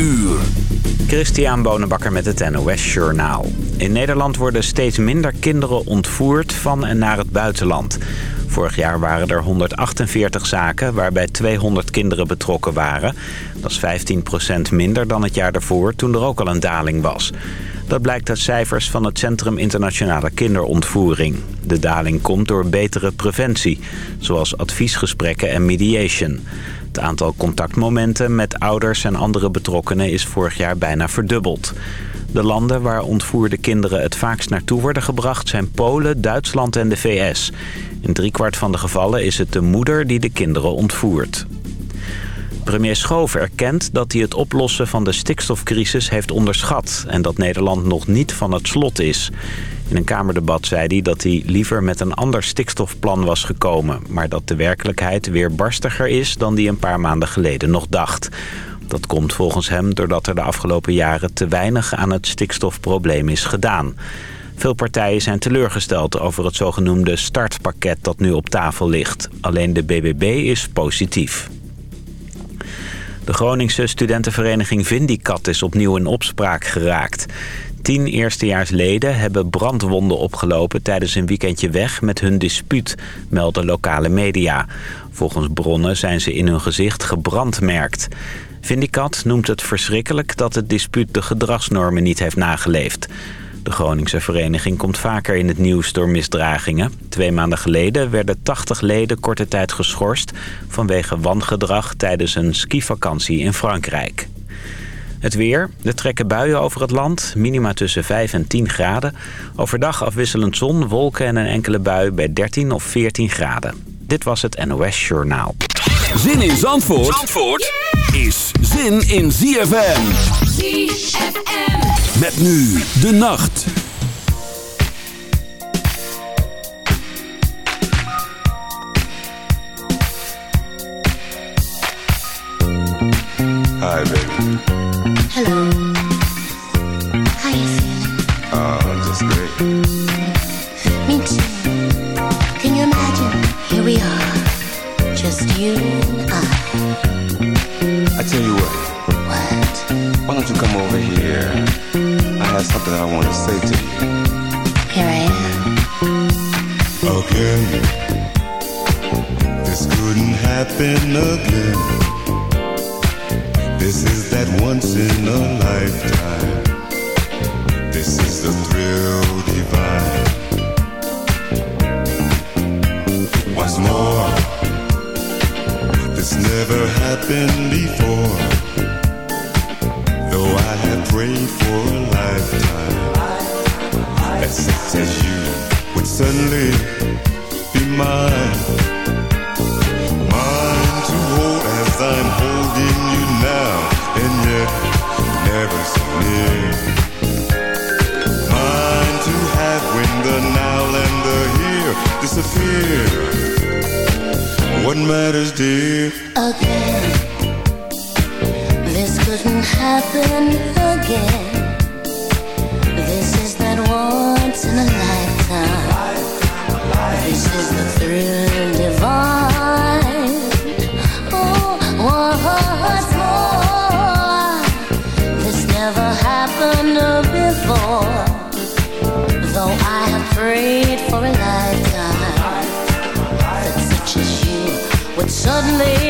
uur. Christian Bonenbakker met het NOS Journaal. In Nederland worden steeds minder kinderen ontvoerd van en naar het buitenland. Vorig jaar waren er 148 zaken waarbij 200 kinderen betrokken waren. Dat is 15% minder dan het jaar daarvoor toen er ook al een daling was. Dat blijkt uit cijfers van het Centrum Internationale Kinderontvoering. De daling komt door betere preventie, zoals adviesgesprekken en mediation. Het aantal contactmomenten met ouders en andere betrokkenen is vorig jaar bijna verdubbeld. De landen waar ontvoerde kinderen het vaakst naartoe worden gebracht zijn Polen, Duitsland en de VS. In driekwart van de gevallen is het de moeder die de kinderen ontvoert. Premier Schoof erkent dat hij het oplossen van de stikstofcrisis heeft onderschat... en dat Nederland nog niet van het slot is. In een Kamerdebat zei hij dat hij liever met een ander stikstofplan was gekomen... maar dat de werkelijkheid weer barstiger is dan hij een paar maanden geleden nog dacht. Dat komt volgens hem doordat er de afgelopen jaren te weinig aan het stikstofprobleem is gedaan. Veel partijen zijn teleurgesteld over het zogenoemde startpakket dat nu op tafel ligt. Alleen de BBB is positief. De Groningse studentenvereniging Vindicat is opnieuw in opspraak geraakt. Tien eerstejaarsleden hebben brandwonden opgelopen tijdens een weekendje weg met hun dispuut, melden lokale media. Volgens bronnen zijn ze in hun gezicht gebrandmerkt. Vindicat noemt het verschrikkelijk dat het dispuut de gedragsnormen niet heeft nageleefd. De Groningse vereniging komt vaker in het nieuws door misdragingen. Twee maanden geleden werden 80 leden korte tijd geschorst... vanwege wangedrag tijdens een skivakantie in Frankrijk. Het weer. Er trekken buien over het land. Minima tussen 5 en 10 graden. Overdag afwisselend zon, wolken en een enkele bui bij 13 of 14 graden. Dit was het NOS Journaal. Zin in Zandvoort, Zandvoort is zin in ZFM. ZFM. Met nu de nacht. Hi, baby. Hello. Happened before. Though I have prayed for a lifetime that such as you would suddenly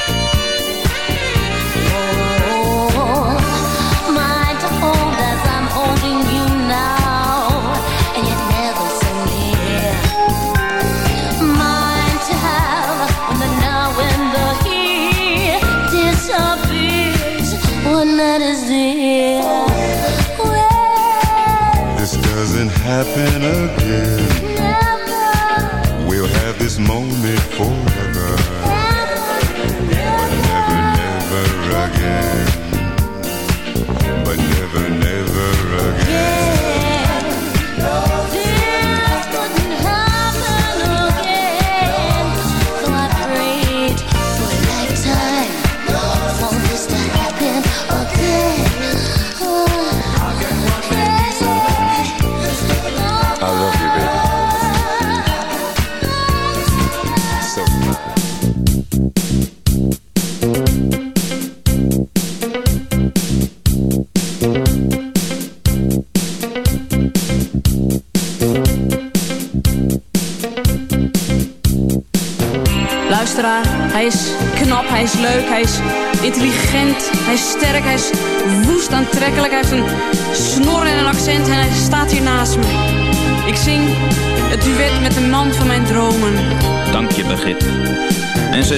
Happen again.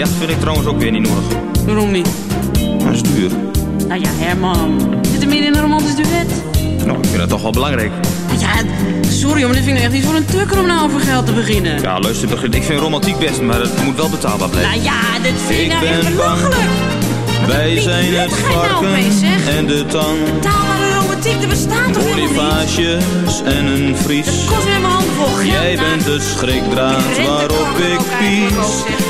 jacht vind ik trouwens ook weer niet nodig. Waarom niet? Dat is duur. Nou ja, Herman. Zit er meer in een romantisch duet? Nou, ik vind dat toch wel belangrijk. Ja, sorry, maar dit vind ik echt niet voor een tukker om nou over geld te beginnen. Ja, luister, ik vind romantiek best, maar het moet wel betaalbaar blijven. Nou ja, dit vind ik nou echt belachelijk. Wij zijn het nou varken zeg? en de tang. Betaalbare romantiek, er bestaat toch? Bonifages en een vries. Het kost weer mijn handen vol geld. Jij nou. bent de schrikdraad waarop ik pies.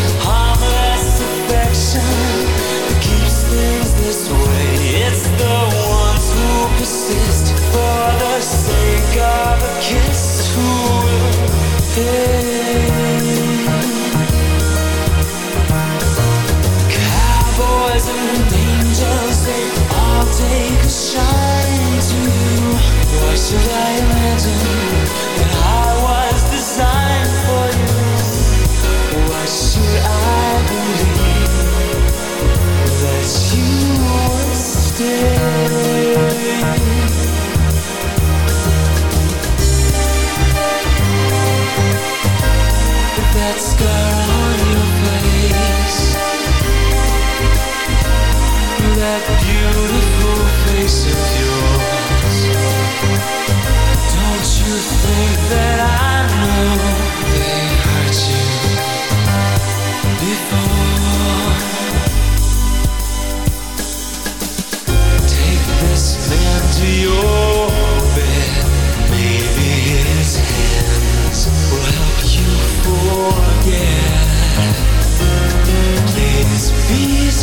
take a shine to you? Why should I imagine?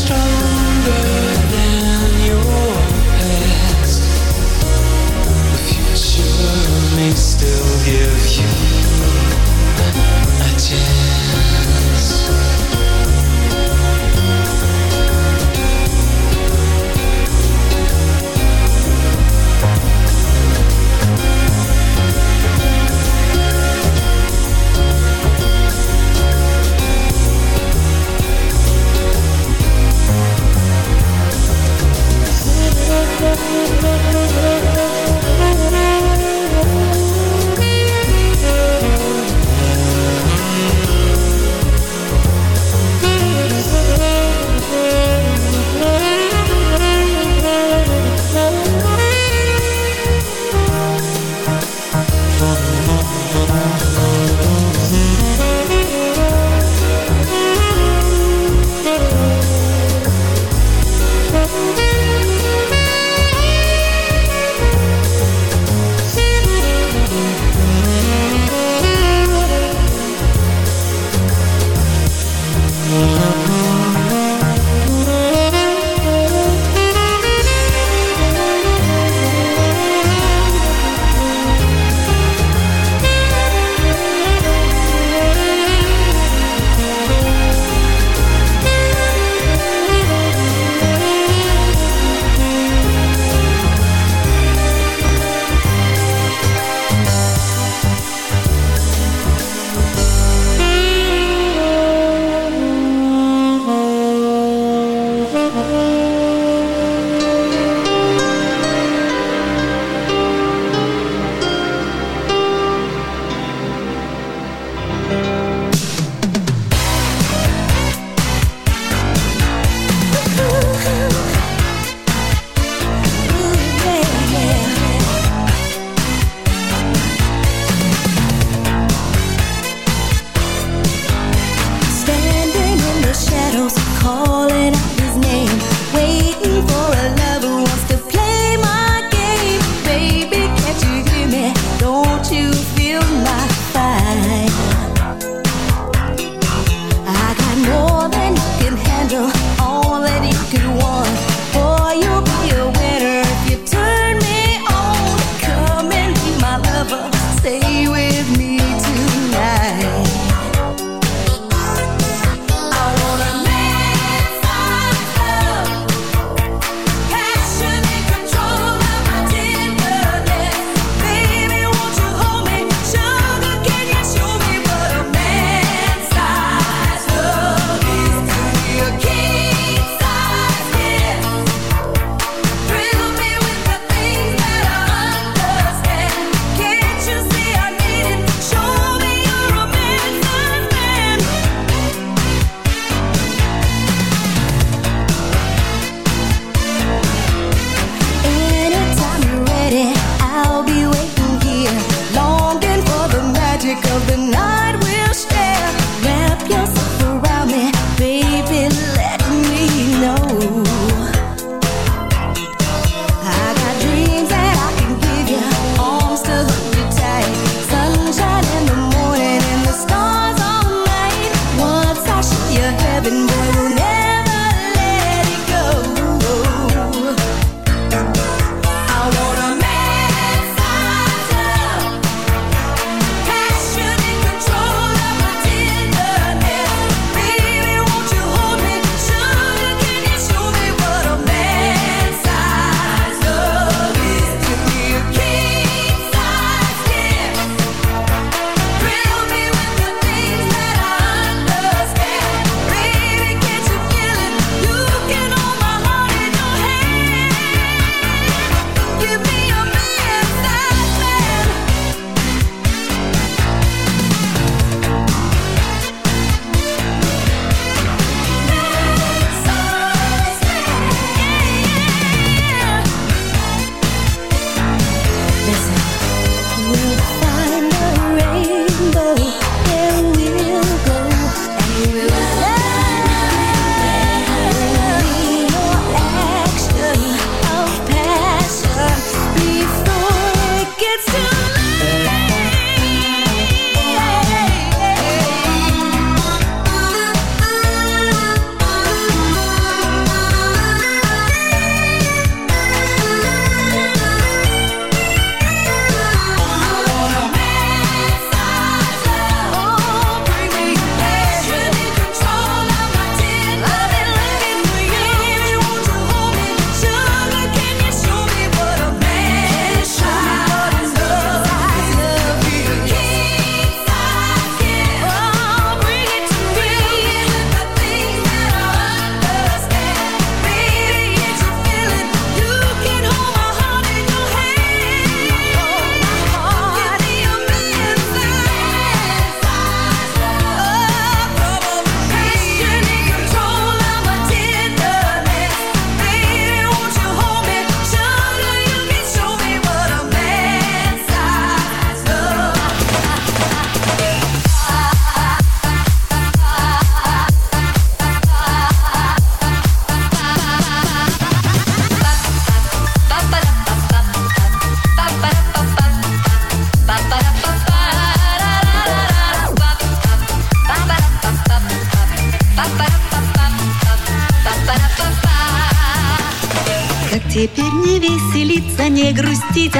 strong.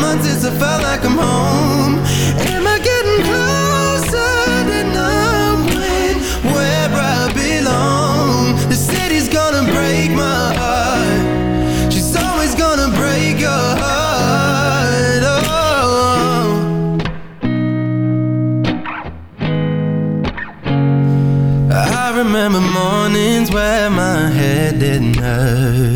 Months since I felt like I'm home. Am I getting closer to knowing where I belong? The city's gonna break my heart. She's always gonna break your heart. Oh. I remember mornings where my head didn't hurt.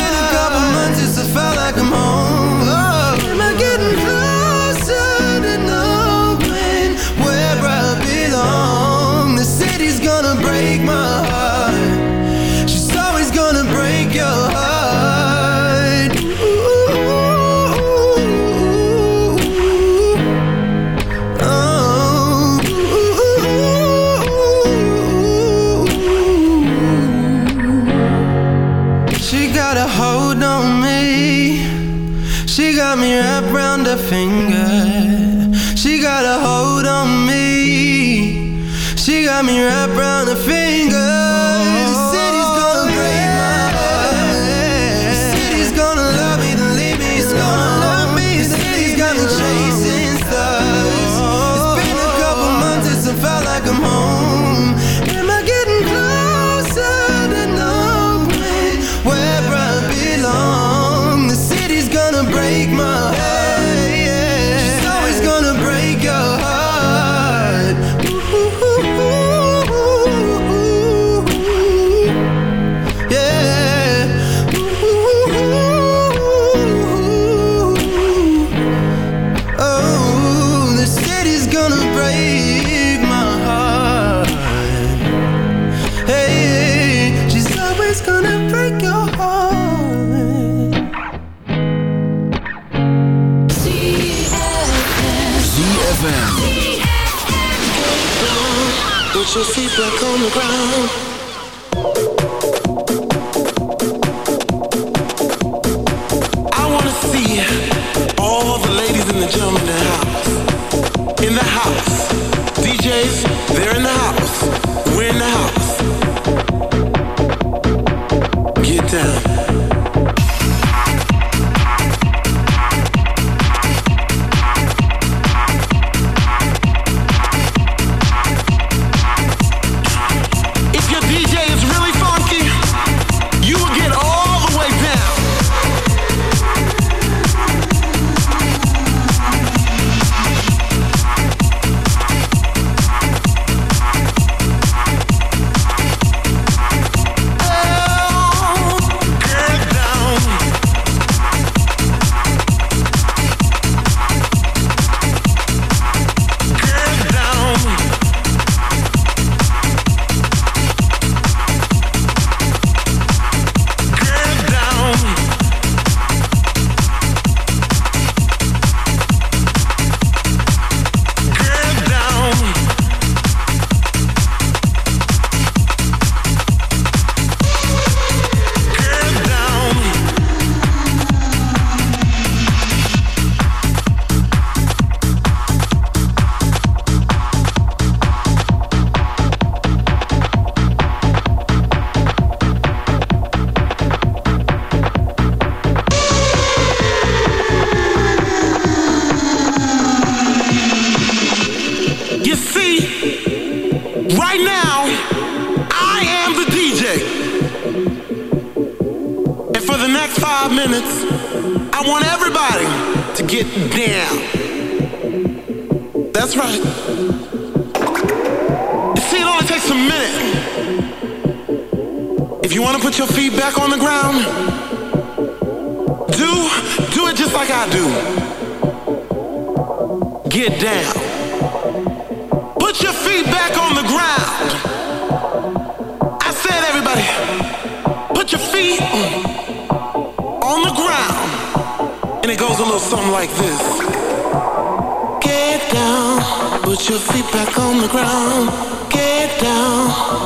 Break my heart. Ground.